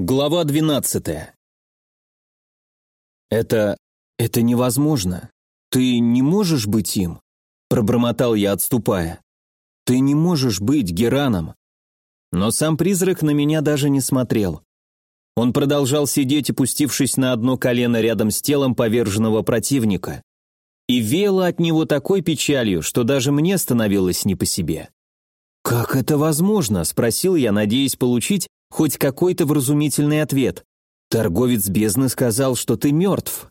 Глава 12. Это... это невозможно. Ты не можешь быть им, пробормотал я, отступая. Ты не можешь быть Гераном. Но сам призрак на меня даже не смотрел. Он продолжал сидеть, опустившись на одно колено рядом с телом поверженного противника. И веяло от него такой печалью, что даже мне становилось не по себе. «Как это возможно?» – спросил я, надеясь получить хоть какой-то вразумительный ответ. Торговец бездны сказал, что ты мертв.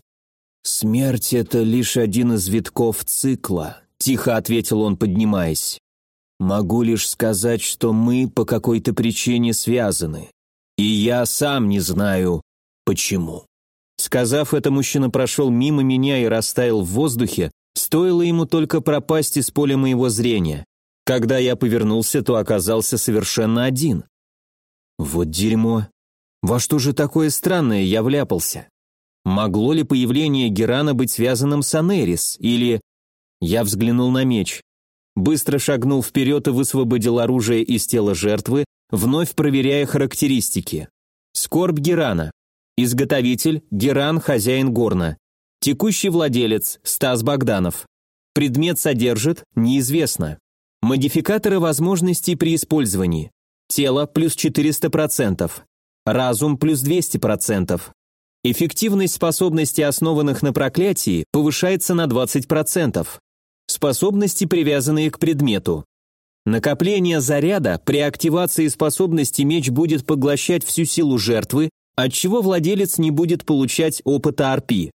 «Смерть — это лишь один из витков цикла», — тихо ответил он, поднимаясь. «Могу лишь сказать, что мы по какой-то причине связаны, и я сам не знаю, почему». Сказав это, мужчина прошел мимо меня и растаял в воздухе, стоило ему только пропасть из поля моего зрения. Когда я повернулся, то оказался совершенно один. Вот дерьмо. Во что же такое странное я вляпался? Могло ли появление Герана быть связанным с Анерис? Или... Я взглянул на меч. Быстро шагнул вперед и высвободил оружие из тела жертвы, вновь проверяя характеристики. Скорбь Герана. Изготовитель – Геран, хозяин горна. Текущий владелец – Стас Богданов. Предмет содержит – неизвестно. Модификаторы возможностей при использовании. Тело плюс 400%. Разум плюс 200%. Эффективность способностей, основанных на проклятии, повышается на 20%. Способности, привязанные к предмету. Накопление заряда при активации способности меч будет поглощать всю силу жертвы, отчего владелец не будет получать опыта RP.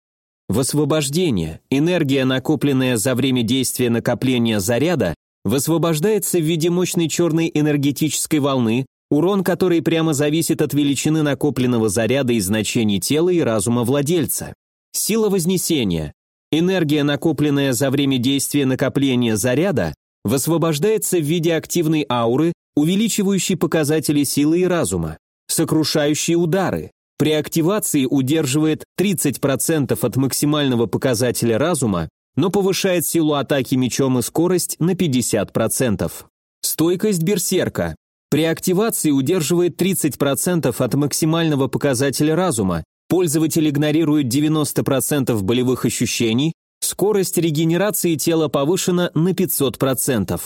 Высвобождение. Энергия, накопленная за время действия накопления заряда, высвобождается в виде мощной черной энергетической волны, урон которой прямо зависит от величины накопленного заряда и значений тела и разума владельца. Сила вознесения. Энергия, накопленная за время действия накопления заряда, высвобождается в виде активной ауры, увеличивающей показатели силы и разума. Сокрушающие удары. При активации удерживает 30% от максимального показателя разума но повышает силу атаки мечом и скорость на 50%. Стойкость берсерка. При активации удерживает 30% от максимального показателя разума, пользователь игнорирует 90% болевых ощущений, скорость регенерации тела повышена на 500%.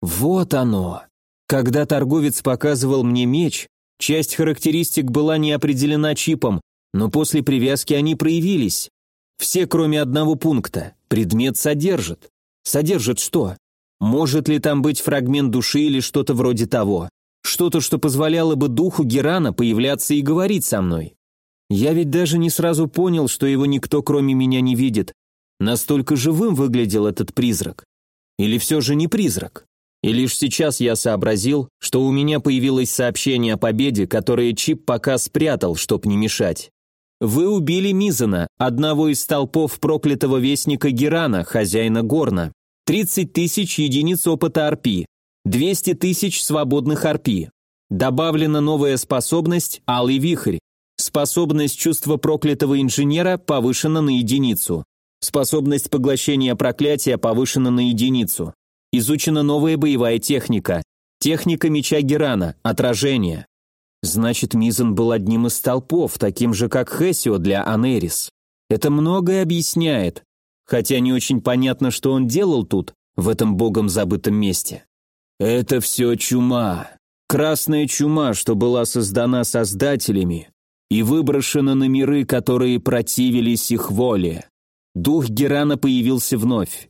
Вот оно. Когда торговец показывал мне меч, часть характеристик была не определена чипом, но после привязки они проявились. Все, кроме одного пункта. Предмет содержит. Содержит что? Может ли там быть фрагмент души или что-то вроде того? Что-то, что позволяло бы духу Герана появляться и говорить со мной? Я ведь даже не сразу понял, что его никто кроме меня не видит. Настолько живым выглядел этот призрак. Или все же не призрак? И лишь сейчас я сообразил, что у меня появилось сообщение о победе, которое Чип пока спрятал, чтоб не мешать. Вы убили Мизана, одного из столпов проклятого вестника Герана, хозяина Горна. 30 тысяч единиц опыта арпи, 200 тысяч свободных арпи. Добавлена новая способность «Алый вихрь». Способность чувства проклятого инженера повышена на единицу. Способность поглощения проклятия повышена на единицу. Изучена новая боевая техника. Техника меча Герана, отражение. Значит, Мизен был одним из столпов, таким же, как Хесио для Анерис. Это многое объясняет, хотя не очень понятно, что он делал тут, в этом богом забытом месте. Это все чума. Красная чума, что была создана создателями и выброшена на миры, которые противились их воле. Дух Герана появился вновь.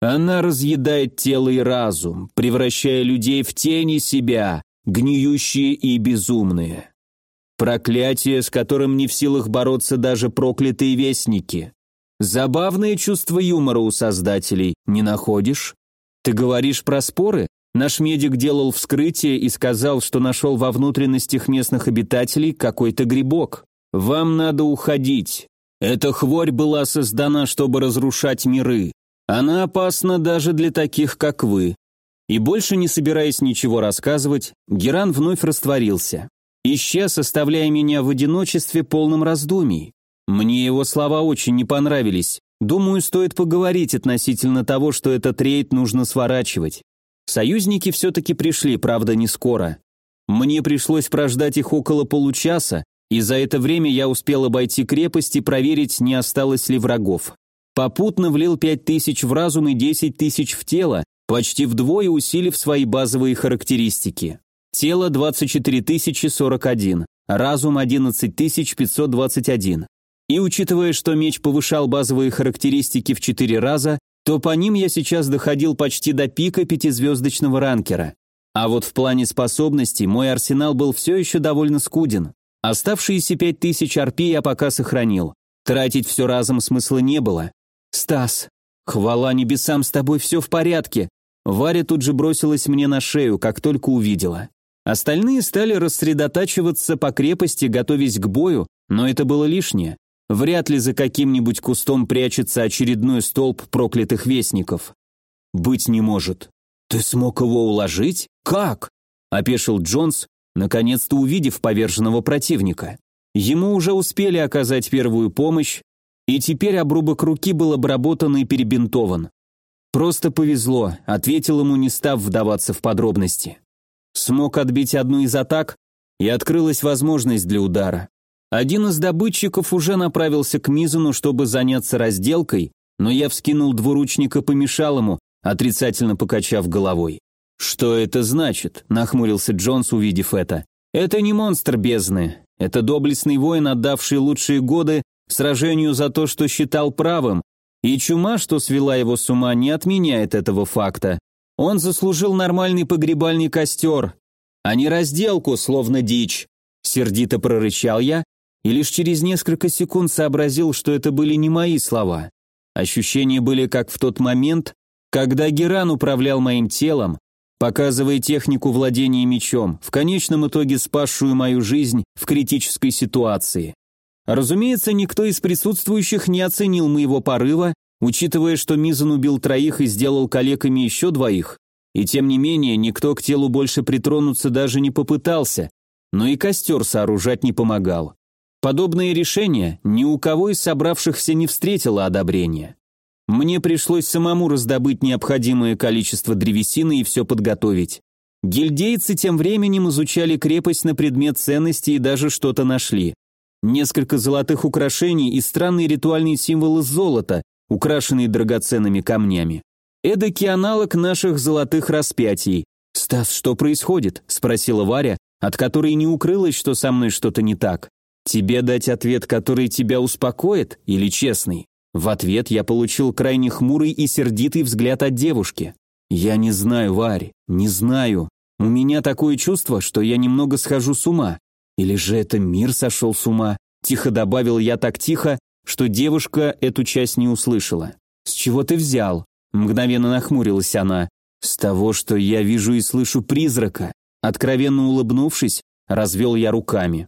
Она разъедает тело и разум, превращая людей в тени себя, гниющие и безумные. Проклятие, с которым не в силах бороться даже проклятые вестники. Забавное чувство юмора у создателей, не находишь? Ты говоришь про споры? Наш медик делал вскрытие и сказал, что нашел во внутренностях местных обитателей какой-то грибок. Вам надо уходить. Эта хворь была создана, чтобы разрушать миры. Она опасна даже для таких, как вы. И больше не собираясь ничего рассказывать, Геран вновь растворился. Исчез, оставляя меня в одиночестве полном раздумий. Мне его слова очень не понравились. Думаю, стоит поговорить относительно того, что этот рейд нужно сворачивать. Союзники все-таки пришли, правда, не скоро. Мне пришлось прождать их около получаса, и за это время я успел обойти крепость и проверить, не осталось ли врагов. Попутно влил пять тысяч в разум и десять тысяч в тело, почти вдвое усилив свои базовые характеристики. Тело 24 041, разум 11 521. И учитывая, что меч повышал базовые характеристики в 4 раза, то по ним я сейчас доходил почти до пика пятизвездочного ранкера. А вот в плане способностей мой арсенал был все еще довольно скуден. Оставшиеся 5000 RP я пока сохранил. Тратить все разом смысла не было. «Стас, хвала небесам, с тобой все в порядке!» Варя тут же бросилась мне на шею, как только увидела. Остальные стали рассредотачиваться по крепости, готовясь к бою, но это было лишнее. Вряд ли за каким-нибудь кустом прячется очередной столб проклятых вестников. Быть не может. Ты смог его уложить? Как? Опешил Джонс, наконец-то увидев поверженного противника. Ему уже успели оказать первую помощь, и теперь обрубок руки был обработан и перебинтован. «Просто повезло», — ответил ему, не став вдаваться в подробности. Смог отбить одну из атак, и открылась возможность для удара. Один из добытчиков уже направился к Мизуну, чтобы заняться разделкой, но я вскинул двуручника, помешал ему, отрицательно покачав головой. «Что это значит?» – нахмурился Джонс, увидев это. «Это не монстр бездны. Это доблестный воин, отдавший лучшие годы сражению за то, что считал правым, и чума, что свела его с ума, не отменяет этого факта. Он заслужил нормальный погребальный костер, а не разделку, словно дичь. Сердито прорычал я, и лишь через несколько секунд сообразил, что это были не мои слова. Ощущения были как в тот момент, когда Геран управлял моим телом, показывая технику владения мечом, в конечном итоге спасшую мою жизнь в критической ситуации. Разумеется, никто из присутствующих не оценил моего порыва, учитывая, что Мизан убил троих и сделал калеками еще двоих. И тем не менее, никто к телу больше притронуться даже не попытался, но и костер сооружать не помогал. Подобное решение ни у кого из собравшихся не встретило одобрения. Мне пришлось самому раздобыть необходимое количество древесины и все подготовить. Гильдейцы тем временем изучали крепость на предмет ценностей и даже что-то нашли. Несколько золотых украшений и странный ритуальный символ из золота, украшенный драгоценными камнями. Эдакий аналог наших золотых распятий. «Стас, что происходит?» – спросила Варя, от которой не укрылось, что со мной что-то не так. «Тебе дать ответ, который тебя успокоит, или честный?» В ответ я получил крайне хмурый и сердитый взгляд от девушки. «Я не знаю, Варь, не знаю. У меня такое чувство, что я немного схожу с ума. Или же это мир сошел с ума? Тихо добавил я так тихо, что девушка эту часть не услышала. «С чего ты взял?» Мгновенно нахмурилась она. «С того, что я вижу и слышу призрака». Откровенно улыбнувшись, развел я руками.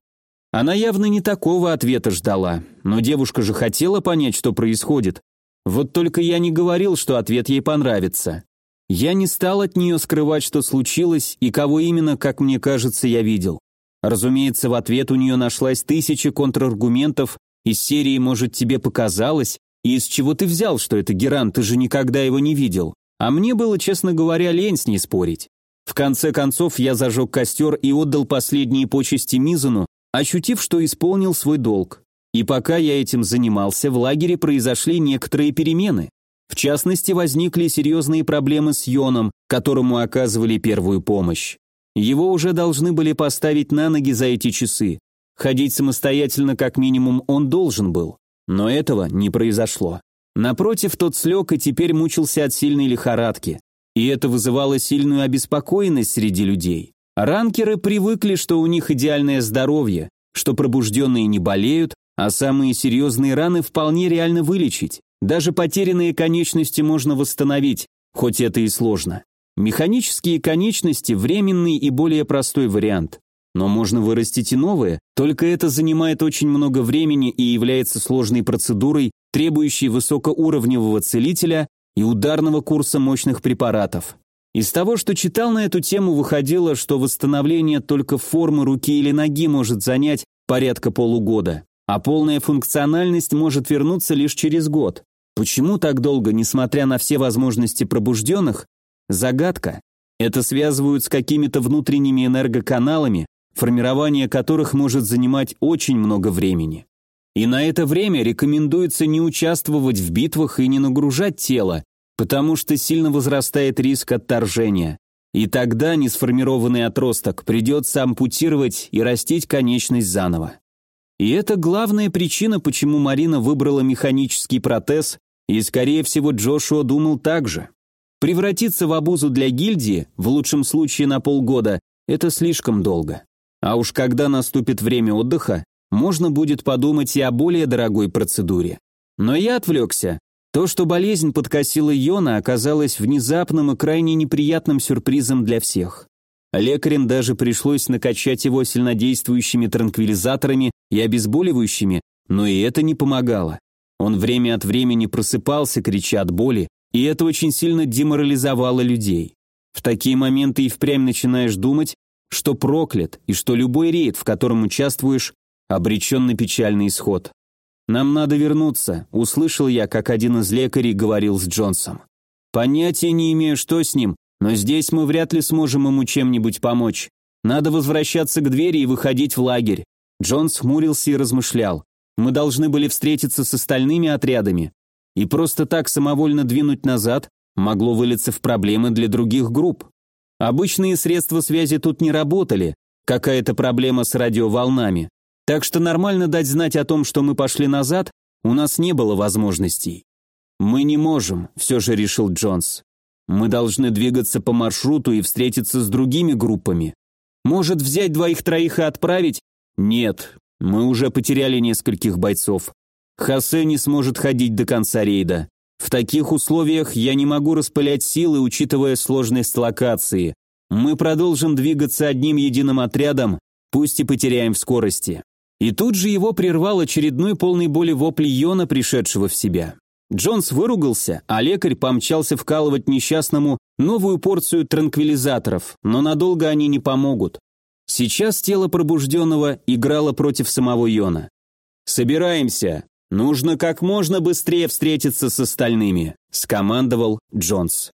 Она явно не такого ответа ждала, но девушка же хотела понять, что происходит. Вот только я не говорил, что ответ ей понравится. Я не стал от нее скрывать, что случилось и кого именно, как мне кажется, я видел. Разумеется, в ответ у нее нашлась тысяча контраргументов из серии «Может, тебе показалось?» и «Из чего ты взял, что это Геран, ты же никогда его не видел?» А мне было, честно говоря, лень с ней спорить. В конце концов, я зажег костер и отдал последние почести Мизану, ощутив, что исполнил свой долг. И пока я этим занимался, в лагере произошли некоторые перемены. В частности, возникли серьезные проблемы с Йоном, которому оказывали первую помощь. Его уже должны были поставить на ноги за эти часы. Ходить самостоятельно как минимум он должен был. Но этого не произошло. Напротив, тот слег и теперь мучился от сильной лихорадки. И это вызывало сильную обеспокоенность среди людей. Ранкеры привыкли, что у них идеальное здоровье, что пробужденные не болеют, а самые серьезные раны вполне реально вылечить. Даже потерянные конечности можно восстановить, хоть это и сложно. Механические конечности – временный и более простой вариант. Но можно вырастить и новые, только это занимает очень много времени и является сложной процедурой, требующей высокоуровневого целителя и ударного курса мощных препаратов. Из того, что читал на эту тему, выходило, что восстановление только формы руки или ноги может занять порядка полугода, а полная функциональность может вернуться лишь через год. Почему так долго, несмотря на все возможности пробужденных, Загадка. Это связывают с какими-то внутренними энергоканалами, формирование которых может занимать очень много времени. И на это время рекомендуется не участвовать в битвах и не нагружать тело, потому что сильно возрастает риск отторжения. И тогда несформированный отросток придется ампутировать и растить конечность заново. И это главная причина, почему Марина выбрала механический протез, и, скорее всего, Джошуа думал так же. Превратиться в обузу для гильдии, в лучшем случае на полгода, это слишком долго. А уж когда наступит время отдыха, можно будет подумать и о более дорогой процедуре. Но я отвлекся. То, что болезнь подкосила Йона, оказалось внезапным и крайне неприятным сюрпризом для всех. Лекарям даже пришлось накачать его сильнодействующими транквилизаторами и обезболивающими, но и это не помогало. Он время от времени просыпался, крича от боли, и это очень сильно деморализовало людей. В такие моменты и впрямь начинаешь думать, что проклят, и что любой рейд, в котором участвуешь, обречен на печальный исход. «Нам надо вернуться», — услышал я, как один из лекарей говорил с Джонсом. «Понятия не имею, что с ним, но здесь мы вряд ли сможем ему чем-нибудь помочь. Надо возвращаться к двери и выходить в лагерь». Джонс хмурился и размышлял. «Мы должны были встретиться с остальными отрядами, и просто так самовольно двинуть назад могло вылиться в проблемы для других групп. Обычные средства связи тут не работали, какая-то проблема с радиоволнами. Так что нормально дать знать о том, что мы пошли назад, у нас не было возможностей. «Мы не можем», — все же решил Джонс. «Мы должны двигаться по маршруту и встретиться с другими группами. Может, взять двоих-троих и отправить? Нет, мы уже потеряли нескольких бойцов. Хосе не сможет ходить до конца рейда. В таких условиях я не могу распылять силы, учитывая сложность локации. Мы продолжим двигаться одним единым отрядом, пусть и потеряем в скорости. И тут же его прервал очередной полный боли вопль Йона, пришедшего в себя. Джонс выругался, а лекарь помчался вкалывать несчастному новую порцию транквилизаторов, но надолго они не помогут. Сейчас тело пробужденного играло против самого Йона. «Собираемся!» «Нужно как можно быстрее встретиться с остальными», – скомандовал Джонс.